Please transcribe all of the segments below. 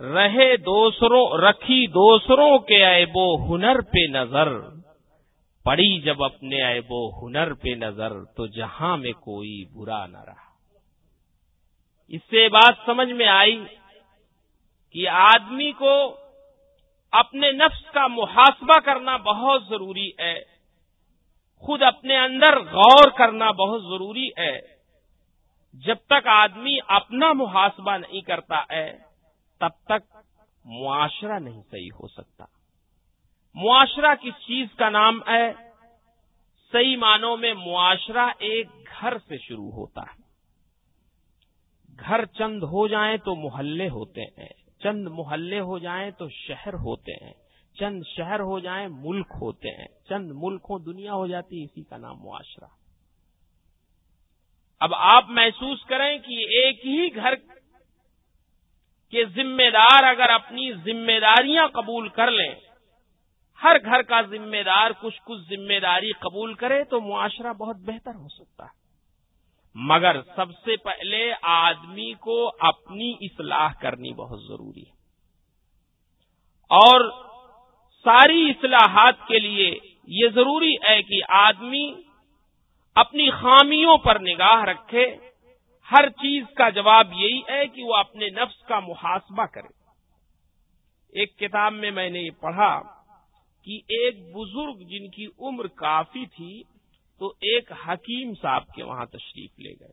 رہے دوسروں، رکھی دوسروں کے عیب و ہنر پہ نظر۔ پڑی جب اپنے عیب و ہنر پہ نظر، تو جہاں میں کوئی برا نہ رہا۔ اس سے بات سمجھ میں آئی کہ آدمی کو اپنے نفس کا محاسبہ کرنا بہت ضروری ہے۔ خود اپنے اندر غور کرنا بہت ضروری ہے۔ جب تک آدمی اپنا محاسبہ نہیں کرتا ہے تب تک معاشرہ نہیں صحیح ہو سکتا۔ معاشرہ کس چیز کا نام ہے، صحیح معنوں میں معاشرہ ایک گھر سے شروع ہوتا ہے۔ گھر چند ہو جائیں تو محلے ہوتے ہیں، چند محلے ہو جائیں تو شہر ہوتے ہیں، چند شہر ہو جائیں ملک ہوتے ہیں، چند ملک ہو دنیا ہو جاتی اسی کا نام معاشرہ۔ اب آپ محسوس کریں کہ ایک ہی گھر کے ذمہ دار اگر اپنی ذمہ داریاں قبول کر لیں، ہر گھر کا ذمہ دار کچھ کچھ ذمہ داری قبول کرے تو معاشرہ بہت بہتر ہو سکتا ہے۔ مگر سب سے پہلے آدمی کو اپنی اصلاح کرنی بہت ضروری ہے۔ اور ساری اصلاحات کے لیے یہ ضروری ہے کہ آدمی اپنی خامیوں پر نگاہ رکھے۔ ہر چیز کا جواب یہی ہے کہ وہ اپنے نفس کا محاسبہ کرے۔ ایک کتاب میں میں نے یہ پڑھا کہ ایک بزرگ جن کی عمر کافی تھی تو ایک حکیم صاحب کے وہاں تشریف لے گئے۔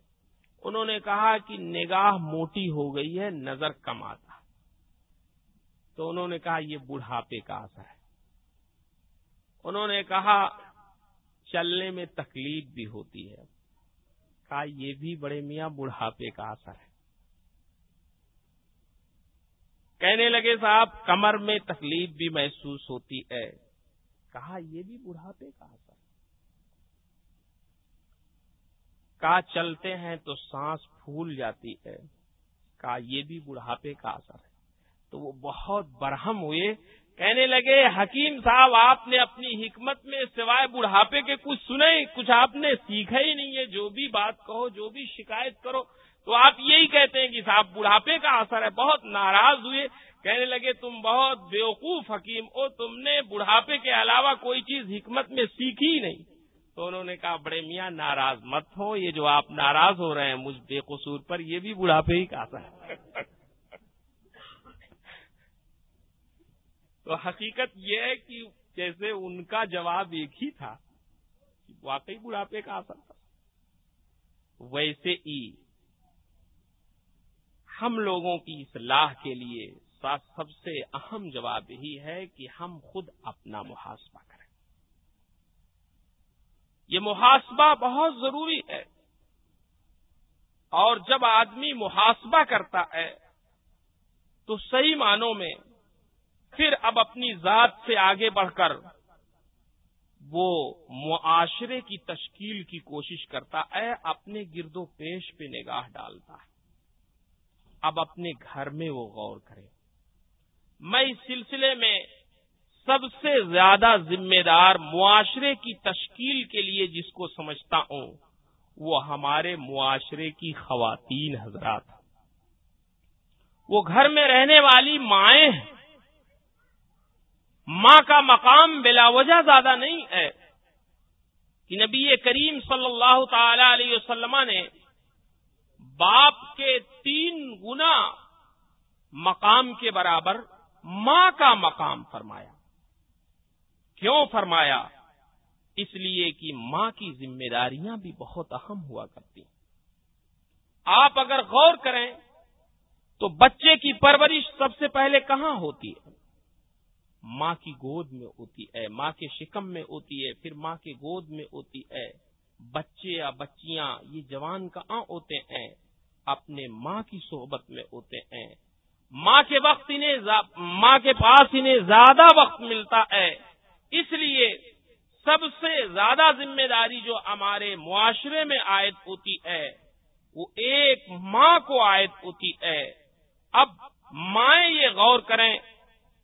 انہوں نے کہا کہ نگاہ موٹی ہو گئی ہے، نظر کم آتا۔ تو انہوں نے کہا یہ بڑھاپے کا اثر ہے۔ انہوں نے کہا چلنے میں تکلیف بھی ہوتی ہے۔ کہا یہ بھی بڑے میاں بڑھاپے کا اثر ہے۔ کہنے لگے صاحب، کمر میں تکلیف بھی محسوس ہوتی ہے۔ کہا، یہ بھی بڑھاپے کا اثر کہا، چلتے ہیں تو سانس پھول جاتی ہے۔ کہا، یہ بھی بڑھاپے کا اثر ہے۔ تو وہ بہت برہم ہوئے۔ کہنے لگے، حکیم صاحب، آپ نے اپنی حکمت میں سوائے بڑھاپے کے کچھ سنے، کچھ آپ نے سیکھا ہی نہیں ہے، جو بھی بات کہو، جو بھی شکایت کرو، تو آپ یہی کہتے ہیں کہ صاحب، بڑھاپے کا اثر ہے، بہت ناراض ہوئے۔ کہنے لگے، تم بہت بیوقوف حکیم او تم نے بڑھاپے کے علاوہ کوئی چیز حکمت میں سیکھی ہی نہیں۔ تو انہوں نے کہا، بڑے میاں، ناراض مت ہو، یہ جو آپ ناراض ہو رہے ہیں، مجھ بے قصور پر یہ بھی بڑھاپے ہی کا اثر ہے۔ تو حقیقت یہ ہے کہ جیسے ان کا جواب ایک ہی تھا، واقعی بڑھاپے کا اثر تھا۔ ویسے ہی ہم لوگوں کی اصلاح کے لیے سب سے اہم جواب یہی ہے کہ ہم خود اپنا محاسبہ کریں۔ یہ محاسبہ بہت ضروری ہے۔ اور جب آدمی محاسبہ کرتا ہے تو صحیح معنوں میں پھر اب اپنی ذات سے آگے بڑھ کر وہ معاشرے کی تشکیل کی کوشش کرتا ہے، اپنے گرد و پیش پہ نگاہ ڈالتا ہے۔ اب اپنے گھر میں وہ غور کرے۔ میں اس سلسلے میں سب سے زیادہ ذمہ دار معاشرے کی تشکیل کے لیے جس کو سمجھتا ہوں، وہ ہمارے معاشرے کی خواتین حضرات۔ وہ گھر میں رہنے والی مائیں ہیں۔ ماں کا مقام بلا وجہ زیادہ نہیں ہے۔ کہ نبی کریم صلی اللہ تعالی علیہ وسلم نے باپ کے تین گنا مقام کے برابر ماں کا مقام فرمایا۔ کیوں فرمایا؟ اس لیے کہ ماں کی ذمہ داریاں بھی بہت اہم ہوا کرتی۔ آپ اگر غور کریں تو بچے کی پرورش سب سے پہلے کہاں ہوتی ہے؟ ماں کی گود میں ہوتی ہے ماں کے شکم میں ہوتی ہے پھر ماں کے گود میں ہوتی ہے بچے یا بچیاں، یہ جوان کہاں ہوتے ہیں؟ اپنے ماں کی صحبت میں ہوتے ہیں۔ ماں کے وقت انہیں ماں کے پاس انہیں زیادہ وقت ملتا ہے۔ اس لیے سب سے زیادہ ذمہ داری جو ہمارے معاشرے میں عائد ہوتی ہے، وہ ایک ماں کو عائد ہوتی ہے۔ اب مائیں یہ غور کریں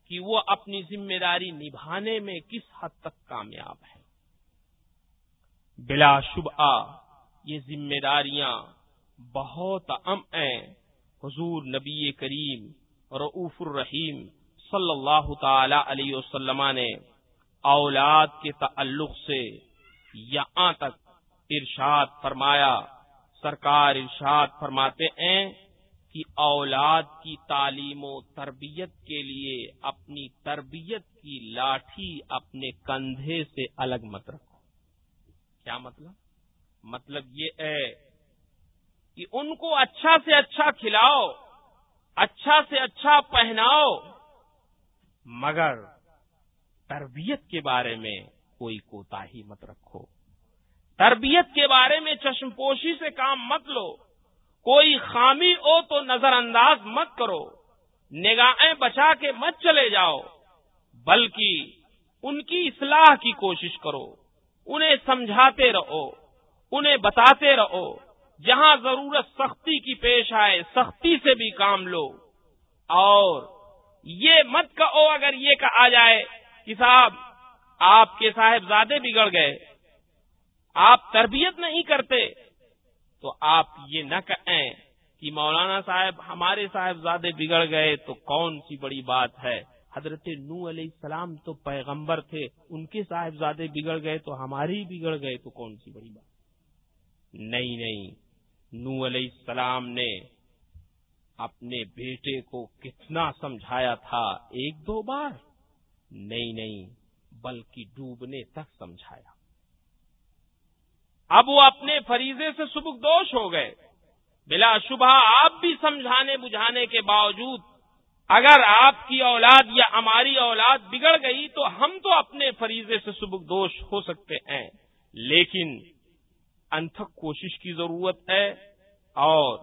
کہ وہ اپنی ذمہ داری نبھانے میں کس حد تک کامیاب ہے بلا شبہ یہ ذمہ داریاں بہت ام ہیں۔ حضور نبی کریم رعوف الرحیم صلی اللہ تعالی علیہ وسلم نے اولاد کے تعلق سے یہاں تک ارشاد فرمایا، سرکار ارشاد فرماتے ہیں کہ اولاد کی تعلیم و تربیت کے لیے اپنی تربیت کی لاٹھی اپنے کندھے سے الگ مت رکھو۔ کیا مطلب؟ مطلب یہ ہے کہ ان کو اچھا سے اچھا کھلاؤ اچھا سے اچھا پہناؤ، مگر تربیت کے بارے میں کوئی کوتا ہی مت رکھو۔ تربیت کے بارے میں چشم پوشی سے کام مت لو۔ کوئی خامی ہو تو نظر انداز مت کرو۔ نگاہیں بچا کے مت چلے جاؤ، بلکہ ان کی اصلاح کی کوشش کرو۔ انہیں سمجھاتے رہو، انہیں بتاتے رہو، جہاں ضرورت سختی کی پیش آئے، سختی سے بھی کام لو۔ اور یہ مت کہو اگر یہ کہا جائے کہ صاحب، آپ کے صاحب زیادہ بگڑ گئے۔ آپ تربیت نہیں کرتے۔ تو آپ یہ نہ کہیں کہ مولانا صاحب ہمارے صاحب بگڑ گئے تو کون سی بڑی بات ہے؟ حضرت نو علیہ السلام تو پیغمبر تھے، ان کے صاحب بگڑ گئے تو ہماری بگڑ گئے تو کون سی بڑی بات؟ نہیں نہیں نو علیہ السلام نے اپنے بیٹے کو کتنا سمجھایا تھا؟ ایک دو بار؟ نہیں نہیں، بلکہ ڈوبنے تک سمجھایا۔ اب وہ اپنے فریضے سے سبک دوش ہو گئے۔ بلا شبہ آپ بھی سمجھانے بجھانے کے باوجود اگر آپ کی اولاد یا ہماری اولاد بگڑ گئی تو ہم تو اپنے فریضے سے سبک دوش ہو سکتے ہیں۔ لیکن انتھک کوشش کی ضرورت ہے اور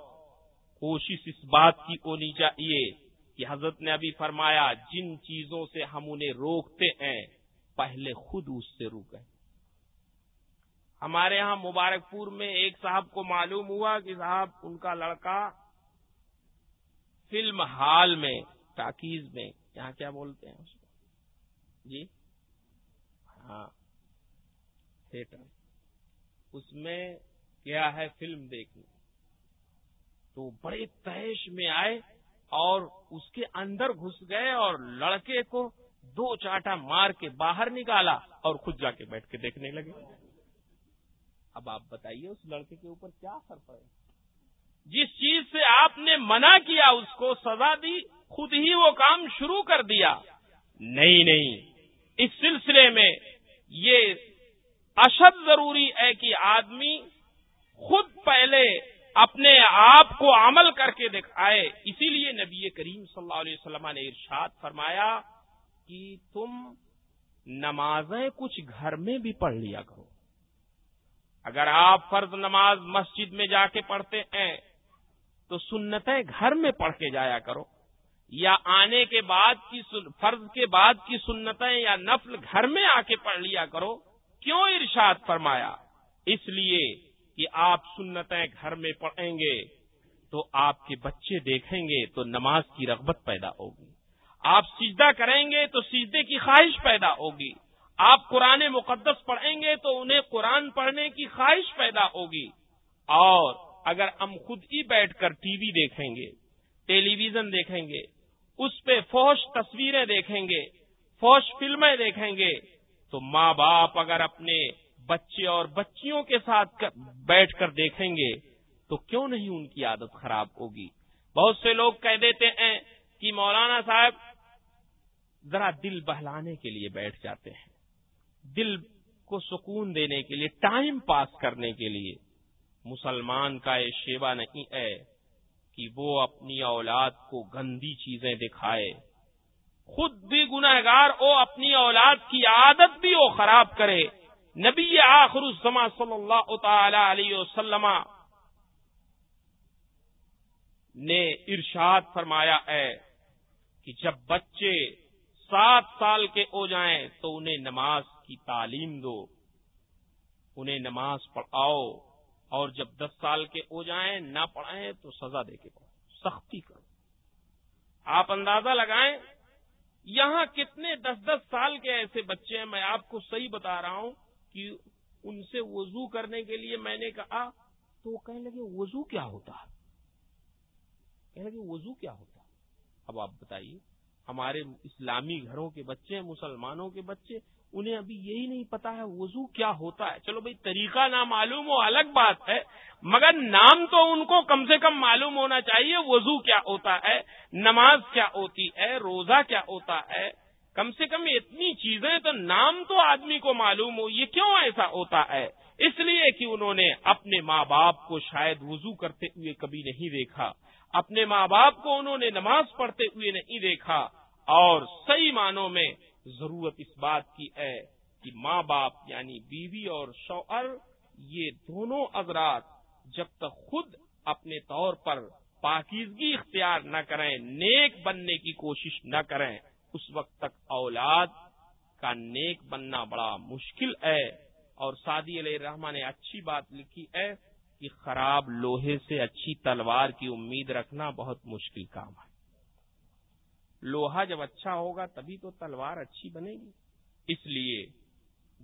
کوشش اس بات کی ہونی چاہیے کہ حضرت نے ابھی فرمایا، جن چیزوں سے ہم انہیں روکتے ہیں، پہلے خود اس سے روکیں۔ ہمارے ہاں مبارک پور میں ایک صاحب کو معلوم ہوا کہ صاحب ان کا لڑکا فلم ہال میں ٹاکیز میں، یہاں کیا بولتے ہیں اس کو؟ جی؟ ہاں تھیٹر۔ اس میں کیا ہے فلم دیکھنے؟ تو بڑے تحش میں آئے اور اس کے اندر گھس گئے اور لڑکے کو دو چاٹا مار کے باہر نکالا اور خود جا کے بیٹھ کے دیکھنے لگے۔ اب آپ بتائیے اس لڑکے کے اوپر کیا اثر پڑے؟ جس چیز سے آپ نے منع کیا، اس کو سزا دی، خود ہی وہ کام شروع کر دیا۔ نہیں نہیں۔ اس سلسلے میں یہ اشد ضروری ہے کہ آدمی خود پہلے اپنے آپ کو عمل کر کے دکھائے۔ اسی لیے نبی کریم صلی اللہ علیہ وسلم نے ارشاد فرمایا کہ تم نمازیں کچھ گھر میں بھی پڑھ لیا کرو۔ اگر آپ فرض نماز مسجد میں جا کے پڑھتے ہیں، تو سنتیں گھر میں پڑھ کے جایا کرو۔ یا آنے کے بعد کی فرض کے بعد کی سنتیں یا نفل گھر میں آ کے پڑھ لیا کرو۔ کیوں ارشاد فرمایا؟ اس لیے کہ آپ سنتیں گھر میں پڑھیں گے تو آپ کے بچے دیکھیں گے تو نماز کی رغبت پیدا ہوگی۔ آپ سجدہ کریں گے تو سجدے کی خواہش پیدا ہوگی۔ آپ قرآن مقدس پڑھیں گے تو انہیں قرآن پڑھنے کی خواہش پیدا ہوگی۔ اور اگر ہم خود ہی بیٹھ کر ٹی وی دیکھیں گے، ٹیلی ویژن دیکھیں گے، اس پہ فوش تصویریں دیکھیں گے فوش فلمیں دیکھیں گے، تو ماں باپ اگر اپنے بچے اور بچیوں کے ساتھ بیٹھ کر دیکھیں گے، تو کیوں نہیں ان کی عادت خراب ہوگی؟ بہت سے لوگ کہہ دیتے ہیں کہ مولانا صاحب ذرا دل بہلانے کے لیے بیٹھ جاتے ہیں۔ دل کو سکون دینے کے لیے، ٹائم پاس کرنے کے لیے۔ مسلمان کا یہ شیوا نہیں ہے کہ وہ اپنی اولاد کو گندی چیزیں دکھائے۔ خود بھی گناہگار او اپنی اولاد کی عادت بھی وہ خراب کرے۔ نبی آخر الزما صلی اللہ تعالی علیہ وسلم نے ارشاد فرمایا ہے کہ جب بچے سات سال کے ہو جائیں تو انہیں نماز کی تعلیم دو۔ انہیں نماز پڑھاؤ اور جب دس سال کے ہو جائیں، نہ پڑھائیں تو سزا دے کے پڑھو سختی کرو۔ آپ اندازہ لگائیں، یہاں کتنے دس دس سال کے ایسے بچے ہیں، میں آپ کو صحیح بتا رہا ہوں کہ ان سے وضو کرنے کے لیے میں نے کہا، تو وہ کہنے لگے، وضو کیا ہوتا؟ کہنے لگے، وضو کیا ہوتا؟ اب آپ بتائیے۔ ہمارے اسلامی گھروں کے بچے، مسلمانوں کے بچے، انہیں ابھی یہی نہیں پتا ہے وضو کیا ہوتا ہے۔ چلو بھائی، طریقہ نہ معلوم ہو الگ بات ہے، مگر نام تو ان کو کم سے کم معلوم ہونا چاہیے، وضو کیا ہوتا ہے، نماز کیا ہوتی ہے، روزہ کیا ہوتا ہے۔ کم سے کم اتنی چیزیں تو نام تو آدمی کو معلوم ہو، یہ کیوں ایسا ہوتا ہے؟ اس لیے کہ انہوں نے اپنے ماں باپ کو شاید وضو کرتے ہوئے کبھی نہیں دیکھا۔ اپنے ماں باپ کو انہوں نے نماز پڑھتے ہوئے نہیں دیکھا، اور صحیح معنوں میں ضرورت اس بات کی ہے کہ ماں باپ یعنی بیوی اور شوہر، یہ دونوں حضرات جب تک خود اپنے طور پر پاکیزگی اختیار نہ کریں، نیک بننے کی کوشش نہ کریں، اس وقت تک اولاد کا نیک بننا بڑا مشکل ہے۔ اور سعدی علیہ رحمان نے اچھی بات لکھی ہے کہ خراب لوہے سے اچھی تلوار کی امید رکھنا بہت مشکل کام ہے۔ لوہا جب اچھا ہوگا تبھی تو تلوار اچھی بنے گی۔ اس لیے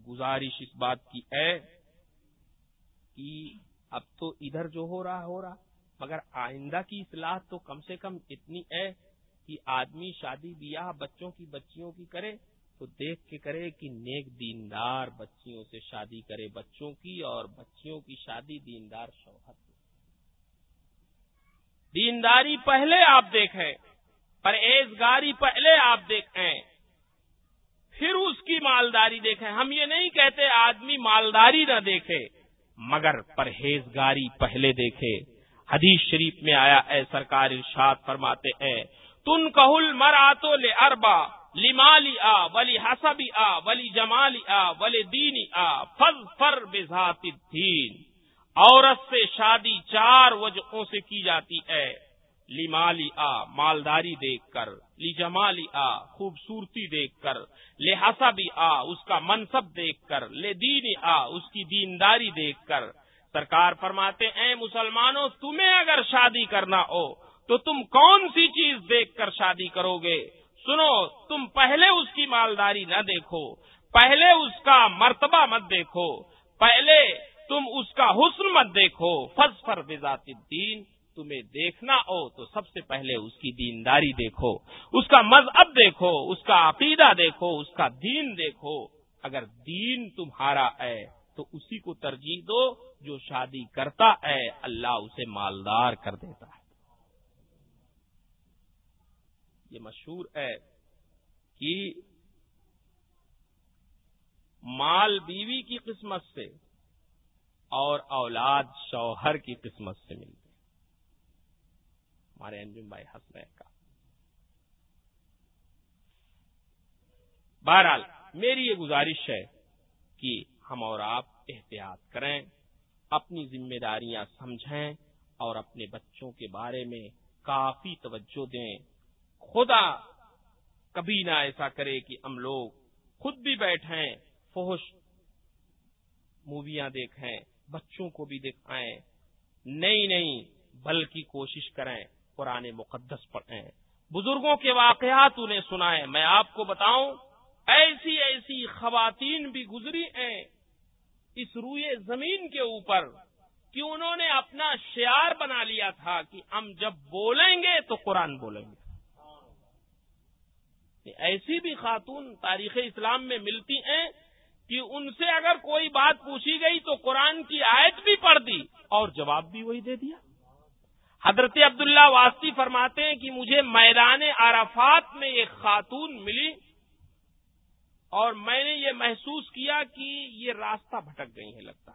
گزارش اس بات کی ہے کہ اب تو ادھر جو ہو رہا ہو رہا۔ مگر آئندہ کی اصلاح تو کم سے کم اتنی ہے کہ آدمی شادی بیاہ بچوں کی بچیوں کی کرے۔ تو دیکھ کے کرے کہ نیک دیندار بچیوں سے شادی کرے بچوں کی اور بچیوں کی شادی دیندار شوہر سے دینداری پہلے آپ دیکھیں، پرہیزگاری پہلے آپ دیکھیں، پھر اس کی مالداری دیکھیں۔ ہم یہ نہیں کہتے آدمی مالداری نہ دیکھے، مگر پرہیزگاری پہلے دیکھے۔ حدیث شریف میں آیا، اے سرکار ارشاد فرماتے ہیں تن کہل مراتو لے اربا لیمالی آ، ولی حسبی آ، ولی جمالی آ، ولی دینی آ فض فر بذات دین عورت سے شادی چار وجہوں سے کی جاتی ہے۔ لیمالی آ، مالداری دیکھ کر۔ لی جمالی آ، خوبصورتی دیکھ کر۔ لہٰذا بھی آ، اس کا منصب دیکھ کر۔ لے دینی آ، اس کی دینداری دیکھ کر۔ سرکار فرماتے ہیں، مسلمانوں، تمہیں اگر شادی کرنا ہو تو تم کون سی چیز دیکھ کر شادی کرو گے؟ سنو، تم پہلے اس کی مالداری نہ دیکھو، پہلے اس کا مرتبہ مت دیکھو، پہلے تم اس کا حسن مت دیکھو۔ فض فر بذات الدین تمہیں دیکھنا ہو تو سب سے پہلے اس کی دینداری دیکھو۔ اس کا مذہب دیکھو، اس کا عقیدہ دیکھو، اس کا دین دیکھو۔ اگر دین تمہارا ہے تو اسی کو ترجیح دو، جو شادی کرتا ہے، اللہ اسے مالدار کر دیتا ہے۔ یہ مشہور ہے کہ مال بیوی کی قسمت سے اور اولاد شوہر کی قسمت سے ملتی ہمارے انجم بھائی ہنس کا بہرحال، میری یہ گزارش ہے کہ ہم اور آپ احتیاط کریں، اپنی ذمہ داریاں سمجھیں اور اپنے بچوں کے بارے میں کافی توجہ دیں۔ خدا کبھی نہ ایسا کرے کہ ہم لوگ خود بھی بیٹھیں فوش موویاں دیکھیں بچوں کو بھی دکھائیں نئی نئی بلکہ کوشش کریں قرآن مقدس پڑھیں بزرگوں کے واقعات انہیں سنائیں۔ میں آپ کو بتاؤں، ایسی ایسی خواتین بھی گزری ہیں اس روئے زمین کے اوپر کہ انہوں نے اپنا شعار بنا لیا تھا کہ ہم جب بولیں گے تو قرآن بولیں گے۔ ایسی بھی خاتون تاریخ اسلام میں ملتی ہیں کہ ان سے اگر کوئی بات پوچھی گئی تو قرآن کی آیت بھی پڑھ دی اور جواب بھی وہی دے دیا۔ حضرت عبداللہ واسطی فرماتے ہیں کہ مجھے میدان عرفات میں ایک خاتون ملی اور میں نے یہ محسوس کیا کہ یہ راستہ بھٹک گئی ہے لگتا۔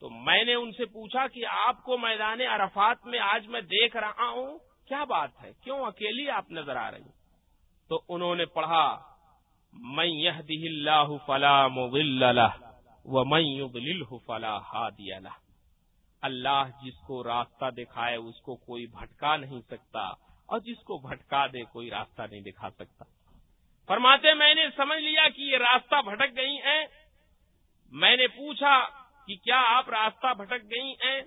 تو میں نے ان سے پوچھا کہ آپ کو میدان عرفات میں آج میں دیکھ رہا ہوں کیا بات ہے؟ کیوں اکیلی آپ نظر آ رہی تو انہوں نے پڑھا میں یہ اللہ فلا مل و میں فلا ہادی اللہ اللہ جس کو راستہ دکھائے، اس کو کوئی بھٹکا نہیں سکتا اور جس کو بھٹکا دے، کوئی راستہ نہیں دکھا سکتا۔ فرماتے، میں نے سمجھ لیا کہ یہ راستہ بھٹک گئی ہیں۔ میں نے پوچھا کہ کیا آپ راستہ بھٹک گئی ہیں؟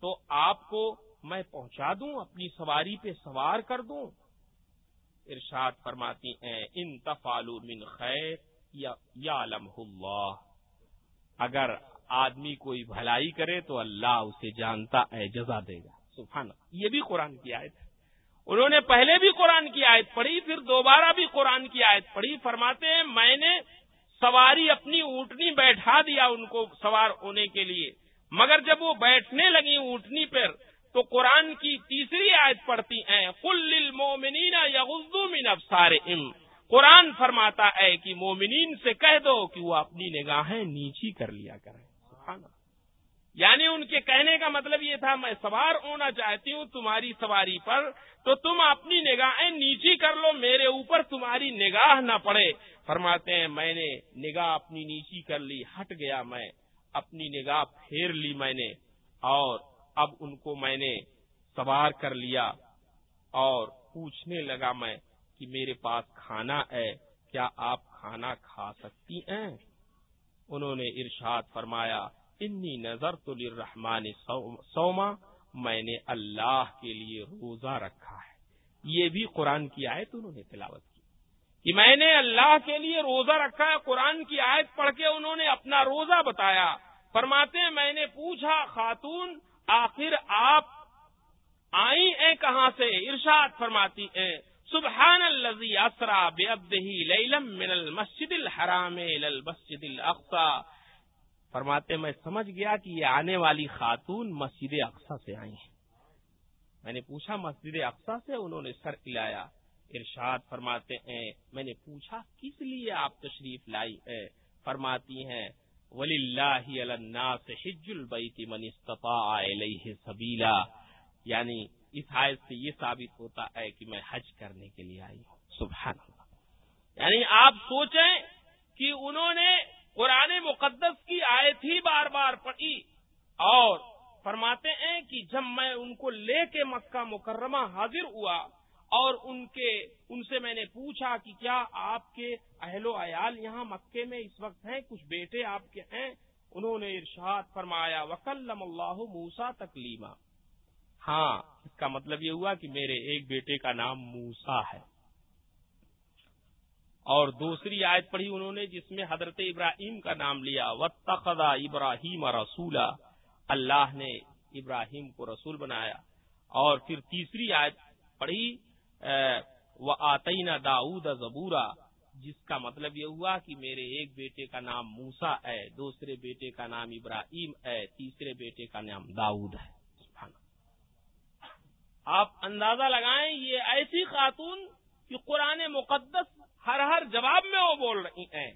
تو آپ کو میں پہنچا دوں، اپنی سواری پہ سوار کر دوں۔ ارشاد فرماتی ہیں، ان تفالو من خیر یا اللہ۔ اگر آدمی کوئی بھلائی کرے تو اللہ اسے جانتا ہے جزا دے گا۔ سبحان یہ بھی قرآن کی آیت ہے۔ انہوں نے پہلے بھی قرآن کی آیت پڑھی، پھر دوبارہ بھی قرآن کی آیت پڑھی۔ فرماتے ہیں، میں نے سواری اپنی اونٹنی بیٹھا دیا ان کو سوار ہونے کے لیے، مگر جب وہ بیٹھنے لگی اونٹنی پر تو قرآن کی تیسری آیت پڑھتی ہیں کل مومنینا یا من ابسار قرآن فرماتا ہے کہ مومنین سے کہہ دو کہ وہ اپنی نگاہیں نیچی کر لیا کریں۔ یعنی ان کے کہنے کا مطلب یہ تھا، میں سوار ہونا چاہتی ہوں تمہاری سواری پر، تو تم اپنی نگاہیں نیچی کر لو، میرے اوپر تمہاری نگاہ نہ پڑے۔ فرماتے ہیں، میں نے نگاہ اپنی نیچی کر لی، ہٹ گیا میں، اپنی نگاہ پھیر لی میں نے، اور اب ان کو میں نے سوار کر لیا اور پوچھنے لگا میں کہ میرے پاس کھانا ہے، کیا آپ کھانا کھا سکتی ہیں؟ انہوں نے ارشاد فرمایا، انی نظر تو لرحمان سوما میں نے اللہ کے لیے روزہ رکھا ہے۔ یہ بھی قرآن کی آیت انہوں نے تلاوت کی۔ کہ میں نے اللہ کے لیے روزہ رکھا ہے، قرآن کی آیت پڑھ کے انہوں نے اپنا روزہ بتایا۔ فرماتے ہیں، میں نے پوچھا، خاتون آخر آپ آئی ہیں کہاں سے؟ ارشاد فرماتی ہیں سبحان الذي اسرا بعبده ليلا من المسجد الحرام الى المسجد فرماتے میں سمجھ گیا کہ یہ آنے والی خاتون مسجد اقصا سے آئی ہیں۔ میں نے پوچھا، مسجد اقصا سے انہوں نے سر ہلایا؟ ارشاد فرماتے ہیں، میں نے پوچھا، کس لیے آپ تشریف لائی ہے فرماتی ہیں ولی اللہ حج البیت من استطاع الیہ سبیلا یعنی اس حائز سے یہ ثابت ہوتا ہے کہ میں حج کرنے کے لیے آئی ہوں۔ سبحان اللہ یعنی آپ سوچیں کہ انہوں نے قرآن مقدس کی آیت ہی بار بار پڑھی اور فرماتے ہیں کہ جب میں ان کو لے کے مکہ مکرمہ حاضر ہوا اور ان کے، ان سے میں نے پوچھا کہ کیا آپ کے اہل و عیال یہاں مکے میں اس وقت ہیں؟ کچھ بیٹے آپ کے ہیں؟ انہوں نے ارشاد فرمایا وکلم اللہ موسا تکلیمہ ہاں اس کا مطلب یہ ہوا کہ میرے ایک بیٹے کا نام موسا ہے۔ اور دوسری آیت پڑھی انہوں نے، جس میں حضرت ابراہیم کا نام لیا وطخا ابراہیم رسولہ اللہ نے ابراہیم کو رسول بنایا۔ اور پھر تیسری آیت پڑھی وہ آتئینہ داؤد زبورا۔ جس کا مطلب یہ ہوا کہ میرے ایک بیٹے کا نام موسا ہے، دوسرے بیٹے کا نام ابراہیم ہے، تیسرے بیٹے کا نام داؤد ہے۔ آپ اندازہ لگائیں، یہ ایسی خاتون کہ قرآن مقدس ہر ہر جواب میں وہ بول رہی ہیں۔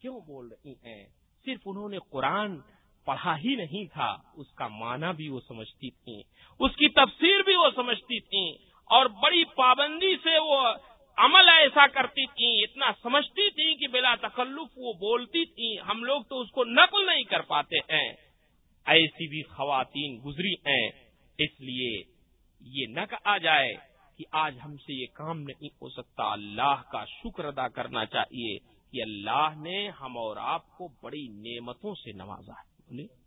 کیوں بول رہی ہیں؟ صرف انہوں نے قرآن پڑھا ہی نہیں تھا، اس کا معنی بھی وہ سمجھتی تھیں، اس کی تفسیر بھی وہ سمجھتی تھیں۔ اور بڑی پابندی سے وہ عمل ایسا کرتی تھیں، اتنا سمجھتی تھیں کہ بلا تکلف وہ بولتی تھیں، ہم لوگ تو اس کو نقل نہیں کر پاتے ہیں۔ ایسی بھی خواتین گزری ہیں، اس لیے یہ نہ کہا جائے کہ آج ہم سے یہ کام نہیں ہو سکتا۔ اللہ کا شکر ادا کرنا چاہیے کہ اللہ نے ہم اور آپ کو بڑی نعمتوں سے نوازا ہے۔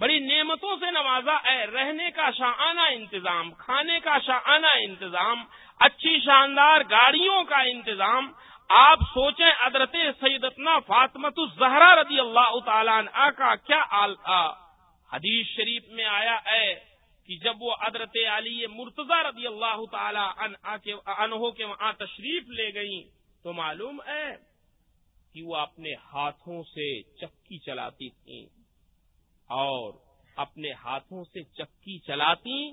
بڑی نعمتوں سے نوازا ہے رہنے کا شاہانہ انتظام، کھانے کا شاہانہ انتظام، اچھی شاندار گاڑیوں کا انتظام۔ آپ سوچیں ادرت سیدتنا فاطمت الزہرا رضی اللہ تعالیٰ کا کیا آل تھا۔ حدیث شریف میں آیا ہے کہ جب وہ ادرت علی مرتضی رضی اللہ تعالی انہوں کے وہاں تشریف لے گئیں تو معلوم ہے کہ وہ اپنے ہاتھوں سے چکی چلاتی تھیں۔ اور اپنے ہاتھوں سے چکی چلاتی،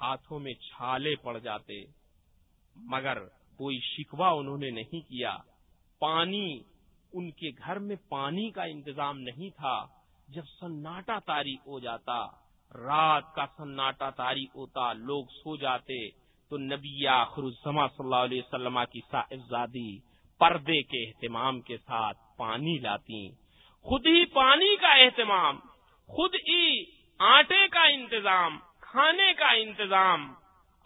ہاتھوں میں چھالے پڑ جاتے، مگر کوئی شکوا انہوں نے نہیں کیا۔ پانی، ان کے گھر میں پانی کا انتظام نہیں تھا۔ جب سناٹا تاریخ ہو جاتا، رات کا سناٹا تاری ہوتا، لوگ سو جاتے، تو نبی آخر الزما صلی اللہ علیہ وسلم کی صاحبزادی پردے کے اہتمام کے ساتھ پانی لاتی۔ خود ہی پانی کا اہتمام، خود ہی آٹے کا انتظام، کھانے کا انتظام،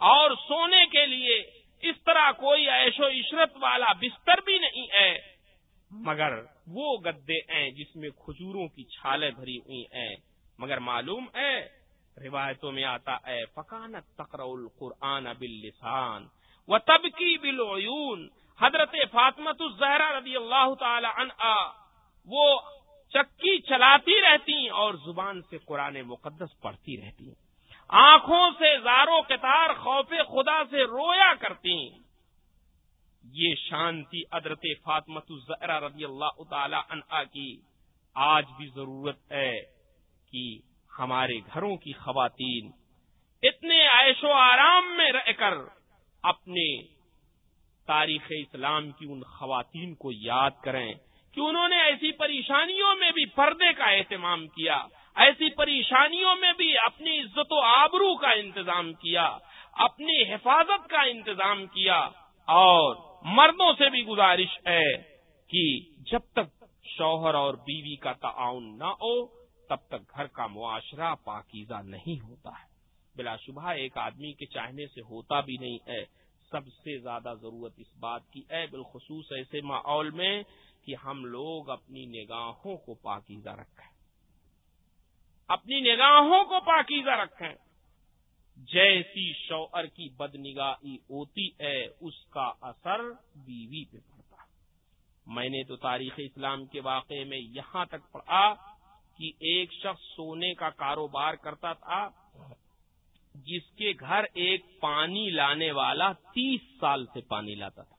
اور سونے کے لیے اس طرح کوئی عیش و عشرت والا بستر بھی نہیں ہے۔ مگر وہ گدے ہیں جس میں کھجوروں کی چھالیں بھری ہوئی ہیں۔ مگر معلوم ہے، روایتوں میں آتا ہے، فکانت تقر القرآن باللسان و تب کی بالعیون۔ حضرت فاطمت الزہرا رضی اللہ تعالی عنہ وہ چکی چلاتی رہتی اور زبان سے قرآن مقدس پڑھتی رہتی آنکھوں سے زارو کتار خوف خدا سے رویا کرتی یہ شانتی ادرت فاطمت الزہرا رضی اللہ تعالی عنہ کی۔ آج بھی ضرورت ہے کہ ہمارے گھروں کی خواتین اتنے عیش و آرام میں رہ کر اپنے تاریخ اسلام کی ان خواتین کو یاد کریں۔ کہ انہوں نے ایسی پریشانیوں میں بھی پردے کا اہتمام کیا، ایسی پریشانیوں میں بھی اپنی عزت و آبرو کا انتظام کیا، اپنی حفاظت کا انتظام کیا، اور مردوں سے بھی گزارش ہے کہ جب تک شوہر اور بیوی کا تعاون نہ ہو، تب تک گھر کا معاشرہ پاکیزہ نہیں ہوتا ہے۔ بلا شبہ ایک آدمی کے چاہنے سے ہوتا بھی نہیں ہے۔ سب سے زیادہ ضرورت اس بات کی ہے، بالخصوص ایسے ماحول میں کہ ہم لوگ اپنی نگاہوں کو پاکیزہ رکھیں۔ اپنی نگاہوں کو پاکیزہ رکھیں۔ جیسی شوہر کی بد نگاہی ہوتی ہے، اس کا اثر بیوی پہ پڑتا۔ میں نے تو تاریخ اسلام کے واقعے میں یہاں تک پڑھا کہ ایک شخص سونے کا کاروبار کرتا تھا، جس کے گھر ایک پانی لانے والا تیس سال سے پانی لاتا تھا۔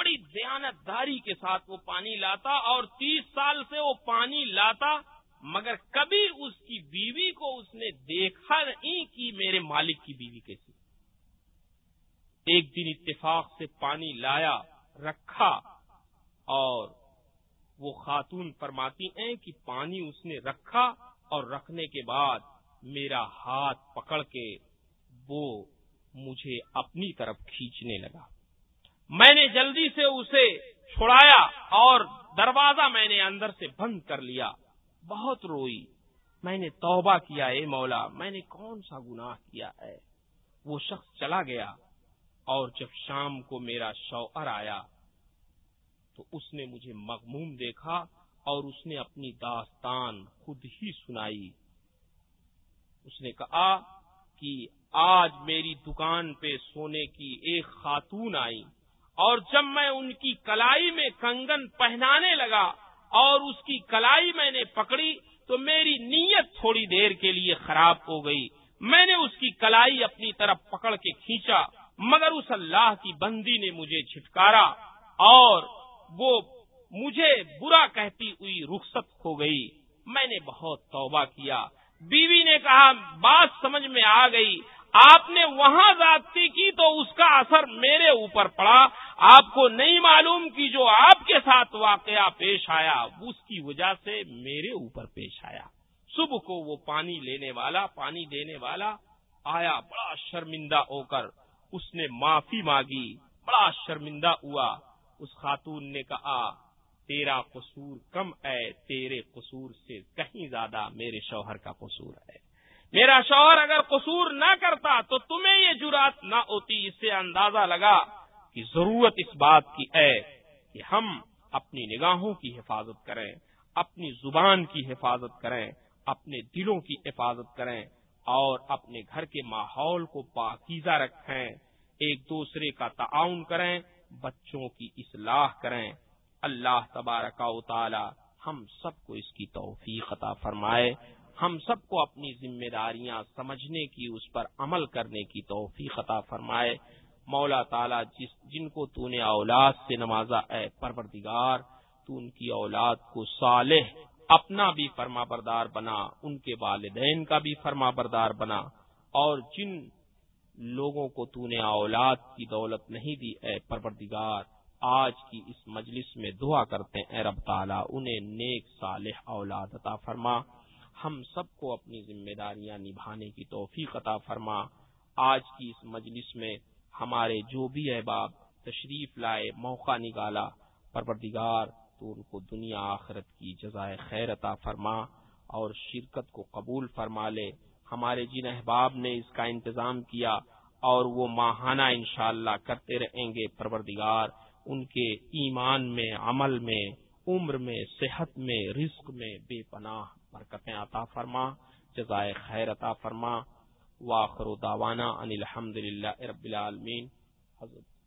بڑی دیانت داری کے ساتھ وہ پانی لاتا اور تیس سال سے وہ پانی لاتا، مگر کبھی اس کی بیوی کو اس نے دیکھا نہیں کہ میرے مالک کی بیوی کیسی۔ ایک دن اتفاق سے پانی لایا، رکھا اور وہ خاتون فرماتی ہیں کہ پانی اس نے رکھا اور رکھنے کے بعد میرا ہاتھ پکڑ کے وہ مجھے اپنی طرف کھینچنے لگا۔ میں نے جلدی سے اسے چھڑایا اور دروازہ میں نے اندر سے بند کر لیا۔ بہت روئی۔ میں نے توبہ کیا، اے مولا، میں نے کون سا گناہ کیا ہے؟ وہ شخص چلا گیا اور جب شام کو میرا شوہر آیا تو اس نے مجھے مغموم دیکھا اور اس نے اپنی داستان خود ہی سنائی۔ اس نے کہا کہ آج میری دکان پہ سونے کی ایک خاتون آئی اور جب میں ان کی کلائی میں کنگن پہنانے لگا اور اس کی کلائی میں نے پکڑی تو میری نیت تھوڑی دیر کے لیے خراب ہو گئی۔ میں نے اس کی کلائی اپنی طرف پکڑ کے کھینچا، مگر اس اللہ کی بندی نے مجھے چھٹکارا اور وہ مجھے برا کہتی ہوئی رخصت ہو گئی۔ میں نے بہت توبہ کیا۔ بیوی نے کہا، بات سمجھ میں آ گئی۔ آپ نے وہاں ذاتی کی تو اس کا اثر میرے اوپر پڑا۔ آپ کو نہیں معلوم کہ جو آپ کے ساتھ واقعہ پیش آیا، اس کی وجہ سے میرے اوپر پیش آیا۔ صبح کو وہ پانی لینے والا، پانی دینے والا آیا، بڑا شرمندہ ہو کر اس نے معافی مانگی۔ بڑا شرمندہ ہوا۔ اس خاتون نے کہا، تیرا قصور کم ہے، تیرے قصور سے کہیں زیادہ میرے شوہر کا قصور ہے۔ میرا شوہر اگر قصور نہ کرتا تو تمہیں یہ جرات نہ ہوتی، اس سے اندازہ لگا کہ ضرورت اس بات کی ہے کہ ہم اپنی نگاہوں کی حفاظت کریں، اپنی زبان کی حفاظت کریں، اپنے دلوں کی حفاظت کریں اور اپنے گھر کے ماحول کو پاکیزہ رکھیں، ایک دوسرے کا تعاون کریں، بچوں کی اصلاح کریں۔ اللہ تبارک و تعالی ہم سب کو اس کی توفیق عطا فرمائے۔ ہم سب کو اپنی ذمہ داریاں سمجھنے کی، اس پر عمل کرنے کی توفیق عطا فرمائے۔ مولا تعالی جس، جن کو تو نے اولاد سے نوازا، اے پروردگار، تو ان کی اولاد کو صالح اپنا بھی فرما بردار بنا، ان کے والدین کا بھی فرما بردار بنا۔ اور جن لوگوں کو تو نے اولاد کی دولت نہیں دی، اے پروردگار، آج کی اس مجلس میں دعا کرتے ہیں رب تعالیٰ، انہیں نیک صالح اولاد عطا فرما۔ ہم سب کو اپنی ذمہ داریاں نبھانے کی توفیق عطا فرما۔ آج کی اس مجلس میں ہمارے جو بھی احباب تشریف لائے، موقع نکالا، پروردگار تو ان کو دنیا آخرت کی جزائے خیر عطا فرما اور شرکت کو قبول فرما لے۔ ہمارے جن احباب نے اس کا انتظام کیا اور وہ ماہانہ انشاءاللہ کرتے رہیں گے، پروردگار ان کے ایمان میں، عمل میں، عمر میں، صحت میں، رزق میں بے پناہ برکتیں عطا فرما، جزائے خیر عطا فرما واخر داوانا ان الحمد للہ رب العالمین۔ حضرت